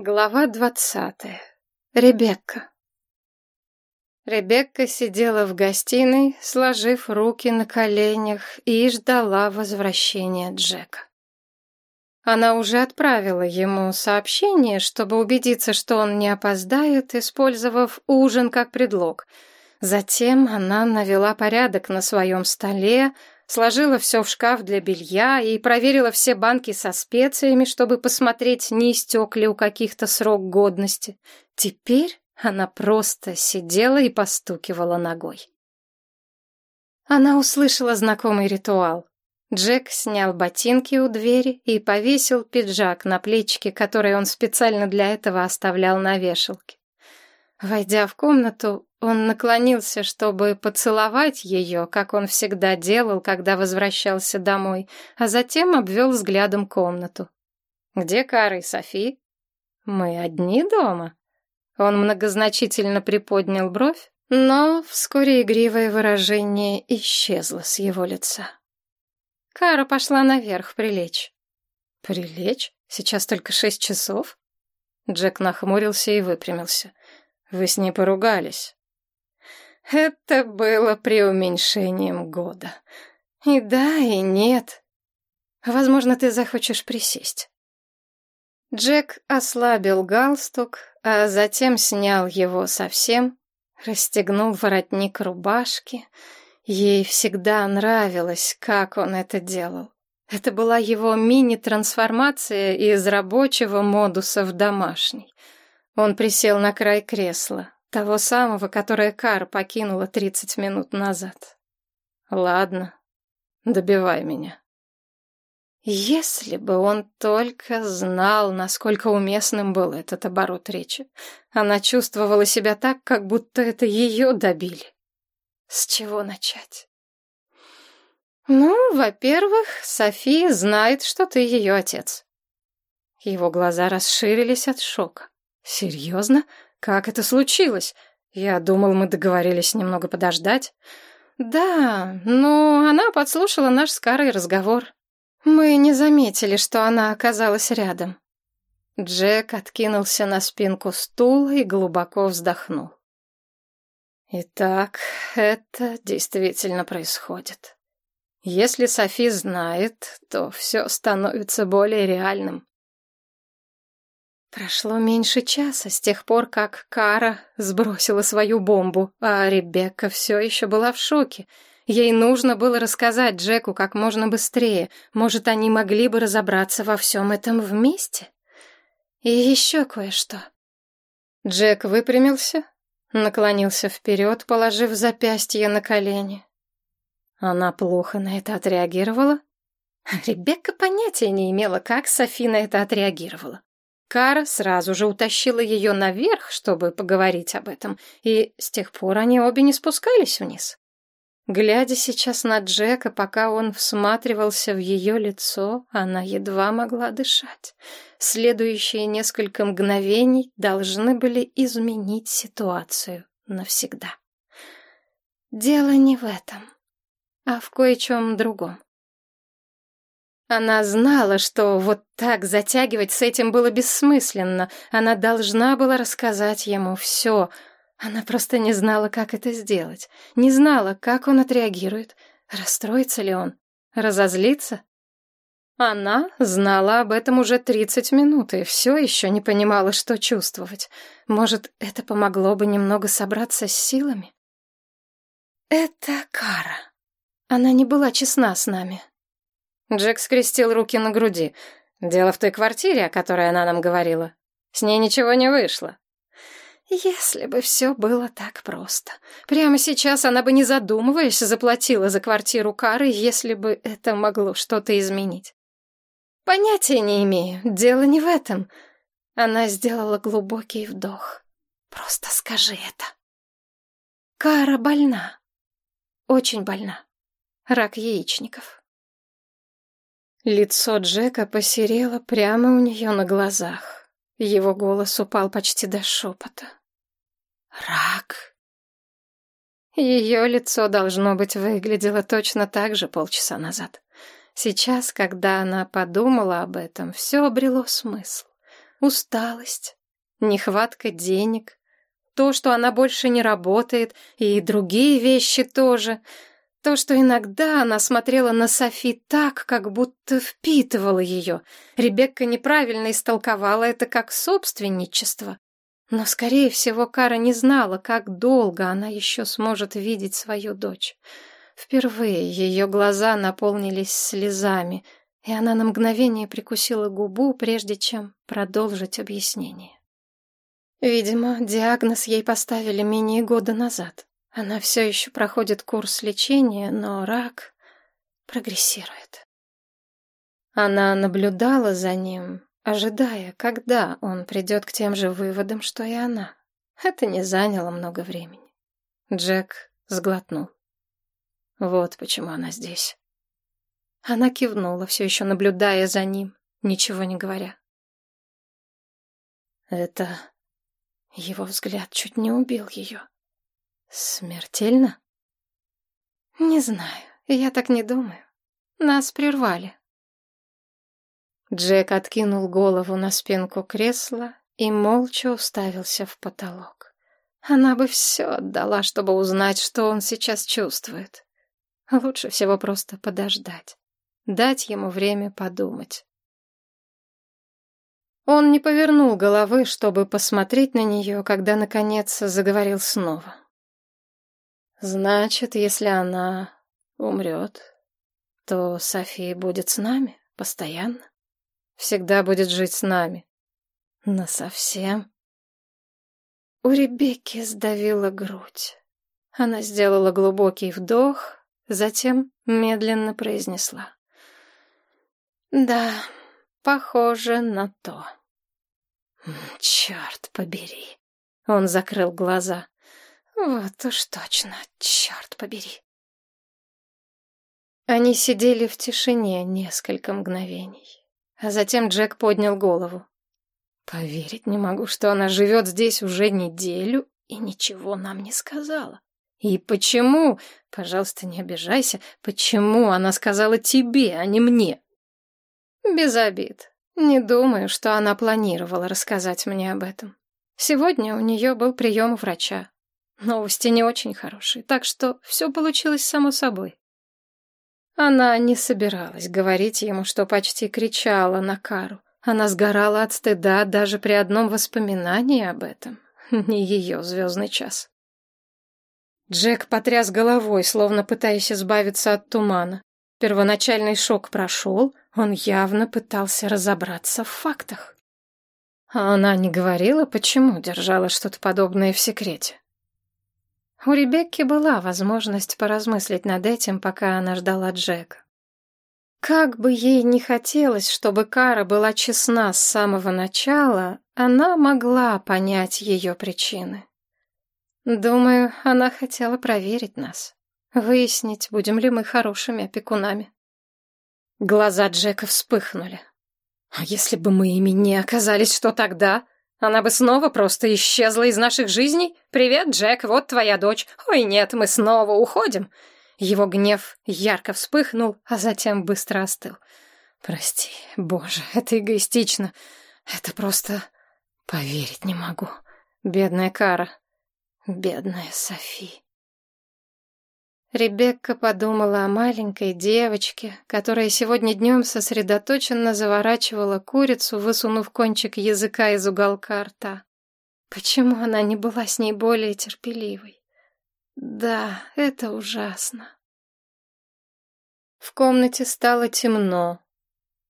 Глава двадцатая. Ребекка. Ребекка сидела в гостиной, сложив руки на коленях, и ждала возвращения Джека. Она уже отправила ему сообщение, чтобы убедиться, что он не опоздает, использовав ужин как предлог. Затем она навела порядок на своем столе, сложила все в шкаф для белья и проверила все банки со специями, чтобы посмотреть, не истек ли у каких-то срок годности. Теперь она просто сидела и постукивала ногой. Она услышала знакомый ритуал. Джек снял ботинки у двери и повесил пиджак на плечики, который он специально для этого оставлял на вешалке. Войдя в комнату, он наклонился, чтобы поцеловать ее, как он всегда делал, когда возвращался домой, а затем обвел взглядом комнату. «Где Кара и Софи?» «Мы одни дома?» Он многозначительно приподнял бровь, но вскоре игривое выражение исчезло с его лица. Кара пошла наверх прилечь. «Прилечь? Сейчас только шесть часов?» Джек нахмурился и выпрямился. «Вы с ней поругались?» Это было преуменьшением года. И да, и нет. Возможно, ты захочешь присесть. Джек ослабил галстук, а затем снял его совсем, расстегнул воротник рубашки. Ей всегда нравилось, как он это делал. Это была его мини-трансформация из рабочего модуса в домашний. Он присел на край кресла, того самого, которое Кар покинула тридцать минут назад. Ладно, добивай меня. Если бы он только знал, насколько уместным был этот оборот речи. Она чувствовала себя так, как будто это ее добили. С чего начать? Ну, во-первых, София знает, что ты ее отец. Его глаза расширились от шока. Серьезно? «Как это случилось? Я думал, мы договорились немного подождать». «Да, но она подслушала наш с Карой разговор. Мы не заметили, что она оказалась рядом». Джек откинулся на спинку стула и глубоко вздохнул. «Итак, это действительно происходит. Если Софи знает, то все становится более реальным. Прошло меньше часа с тех пор, как Кара сбросила свою бомбу, а Ребекка все еще была в шоке. Ей нужно было рассказать Джеку как можно быстрее. Может, они могли бы разобраться во всем этом вместе? И еще кое-что. Джек выпрямился, наклонился вперед, положив запястье на колени. Она плохо на это отреагировала? Ребекка понятия не имела, как Софи на это отреагировала. Кара сразу же утащила ее наверх, чтобы поговорить об этом, и с тех пор они обе не спускались вниз. Глядя сейчас на Джека, пока он всматривался в ее лицо, она едва могла дышать. Следующие несколько мгновений должны были изменить ситуацию навсегда. Дело не в этом, а в кое-чем другом. Она знала, что вот так затягивать с этим было бессмысленно. Она должна была рассказать ему все. Она просто не знала, как это сделать. Не знала, как он отреагирует. Расстроится ли он? Разозлится? Она знала об этом уже тридцать минут и все еще не понимала, что чувствовать. Может, это помогло бы немного собраться с силами? Это Кара. Она не была честна с нами. Джек скрестил руки на груди. Дело в той квартире, о которой она нам говорила. С ней ничего не вышло. Если бы все было так просто. Прямо сейчас она бы, не задумываясь, заплатила за квартиру Кары, если бы это могло что-то изменить. Понятия не имею, дело не в этом. Она сделала глубокий вдох. Просто скажи это. Кара больна. Очень больна. Рак яичников. Лицо Джека посерело прямо у нее на глазах. Его голос упал почти до шепота. «Рак!» Ее лицо, должно быть, выглядело точно так же полчаса назад. Сейчас, когда она подумала об этом, все обрело смысл. усталость, нехватка денег, то, что она больше не работает, и другие вещи тоже. То, что иногда она смотрела на Софи так, как будто впитывала ее. Ребекка неправильно истолковала это как собственничество. Но, скорее всего, Кара не знала, как долго она еще сможет видеть свою дочь. Впервые ее глаза наполнились слезами, и она на мгновение прикусила губу, прежде чем продолжить объяснение. Видимо, диагноз ей поставили менее года назад. Она все еще проходит курс лечения, но рак прогрессирует. Она наблюдала за ним, ожидая, когда он придет к тем же выводам, что и она. Это не заняло много времени. Джек сглотнул. Вот почему она здесь. Она кивнула, все еще наблюдая за ним, ничего не говоря. Это... Его взгляд чуть не убил ее. Смертельно? Не знаю, я так не думаю. Нас прервали. Джек откинул голову на спинку кресла и молча уставился в потолок. Она бы все отдала, чтобы узнать, что он сейчас чувствует. Лучше всего просто подождать, дать ему время подумать. Он не повернул головы, чтобы посмотреть на нее, когда, наконец, заговорил снова. «Значит, если она умрет, то София будет с нами постоянно?» всегда будет жить с нами. Но совсем. У Ребекки сдавила грудь. Она сделала глубокий вдох, затем медленно произнесла. «Да, похоже на то». «Черт побери!» Он закрыл глаза. «Вот уж точно, черт побери!» Они сидели в тишине несколько мгновений. А затем Джек поднял голову. Поверить не могу, что она живет здесь уже неделю и ничего нам не сказала. И почему, пожалуйста, не обижайся, почему она сказала тебе, а не мне? Без обид. Не думаю, что она планировала рассказать мне об этом. Сегодня у нее был прием у врача. Новости не очень хорошие, так что все получилось само собой. Она не собиралась говорить ему, что почти кричала на Кару. Она сгорала от стыда даже при одном воспоминании об этом. Не ее звездный час. Джек потряс головой, словно пытаясь избавиться от тумана. Первоначальный шок прошел, он явно пытался разобраться в фактах. А она не говорила, почему держала что-то подобное в секрете. У Ребекки была возможность поразмыслить над этим, пока она ждала Джека. Как бы ей не хотелось, чтобы Кара была честна с самого начала, она могла понять ее причины. Думаю, она хотела проверить нас, выяснить, будем ли мы хорошими опекунами. Глаза Джека вспыхнули. А если бы мы ими не оказались, что тогда? Она бы снова просто исчезла из наших жизней? Привет, Джек, вот твоя дочь. Ой, нет, мы снова уходим. Его гнев ярко вспыхнул, а затем быстро остыл. Прости, боже, это эгоистично. Это просто... Поверить не могу. Бедная Кара. Бедная Софи. Ребекка подумала о маленькой девочке, которая сегодня днем сосредоточенно заворачивала курицу, высунув кончик языка из уголка рта. Почему она не была с ней более терпеливой? Да, это ужасно. В комнате стало темно,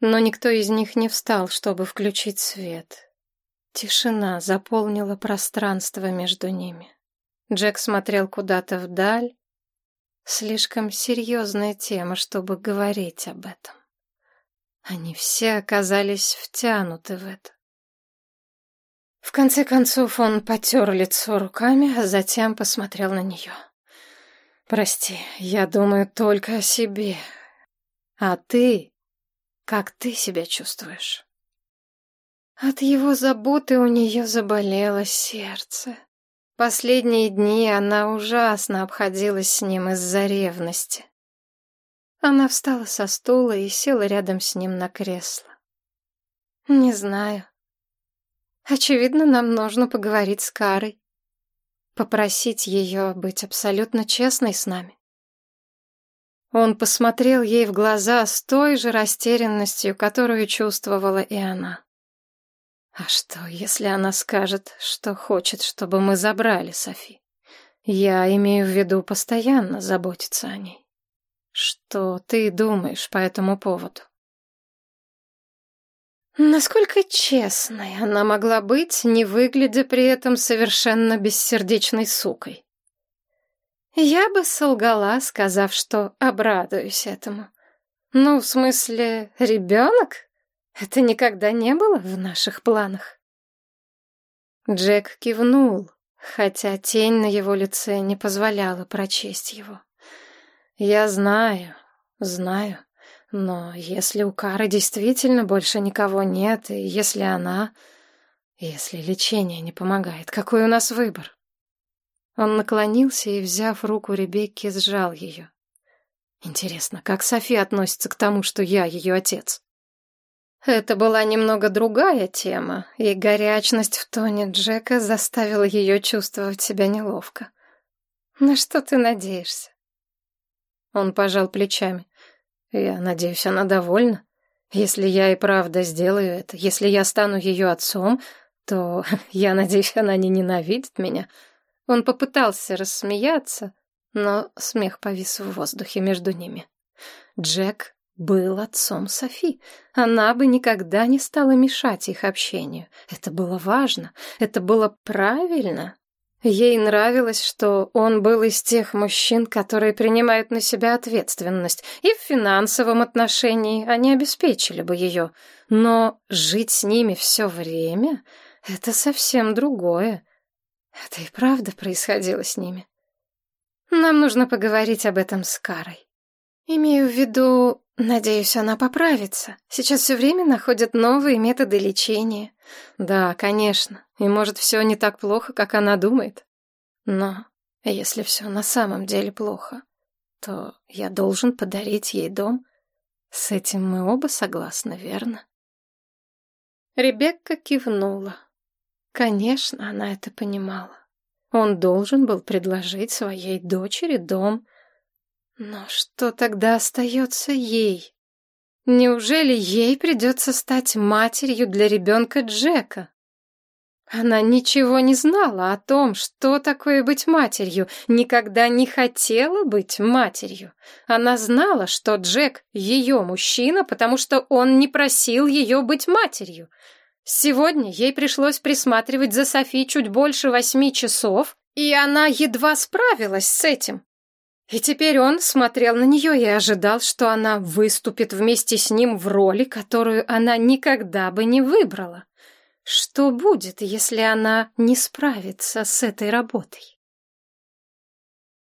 но никто из них не встал, чтобы включить свет. Тишина заполнила пространство между ними. Джек смотрел куда-то вдаль, Слишком серьезная тема, чтобы говорить об этом. Они все оказались втянуты в это. В конце концов он потер лицо руками, а затем посмотрел на нее. «Прости, я думаю только о себе. А ты? Как ты себя чувствуешь?» От его заботы у нее заболело сердце. Последние дни она ужасно обходилась с ним из-за ревности. Она встала со стула и села рядом с ним на кресло. «Не знаю. Очевидно, нам нужно поговорить с Карой. Попросить ее быть абсолютно честной с нами. Он посмотрел ей в глаза с той же растерянностью, которую чувствовала и она. А что, если она скажет, что хочет, чтобы мы забрали Софи? Я имею в виду постоянно заботиться о ней. Что ты думаешь по этому поводу? Насколько честной она могла быть, не выглядя при этом совершенно бессердечной сукой? Я бы солгала, сказав, что обрадуюсь этому. Ну, в смысле, ребенок? Это никогда не было в наших планах. Джек кивнул, хотя тень на его лице не позволяла прочесть его. Я знаю, знаю. Но если у Кары действительно больше никого нет, и если она... Если лечение не помогает, какой у нас выбор? Он наклонился и, взяв руку Ребекки, сжал ее. Интересно, как Софи относится к тому, что я ее отец? Это была немного другая тема, и горячность в тоне Джека заставила ее чувствовать себя неловко. На что ты надеешься? Он пожал плечами. Я надеюсь, она довольна. Если я и правда сделаю это, если я стану ее отцом, то, я надеюсь, она не ненавидит меня. Он попытался рассмеяться, но смех повис в воздухе между ними. Джек был отцом Софи. Она бы никогда не стала мешать их общению. Это было важно, это было правильно. Ей нравилось, что он был из тех мужчин, которые принимают на себя ответственность, и в финансовом отношении они обеспечили бы ее. Но жить с ними все время — это совсем другое. Это и правда происходило с ними. Нам нужно поговорить об этом с Карой. Имею в виду, надеюсь, она поправится. Сейчас все время находят новые методы лечения. Да, конечно. И может, все не так плохо, как она думает. Но если все на самом деле плохо, то я должен подарить ей дом. С этим мы оба согласны, верно? Ребекка кивнула. Конечно, она это понимала. Он должен был предложить своей дочери дом, но что тогда остается ей? Неужели ей придется стать матерью для ребенка Джека? Она ничего не знала о том, что такое быть матерью, никогда не хотела быть матерью. Она знала, что Джек — ее мужчина, потому что он не просил ее быть матерью. Сегодня ей пришлось присматривать за Софи чуть больше восьми часов, и она едва справилась с этим. И теперь он смотрел на нее и ожидал, что она выступит вместе с ним в роли, которую она никогда бы не выбрала. Что будет, если она не справится с этой работой?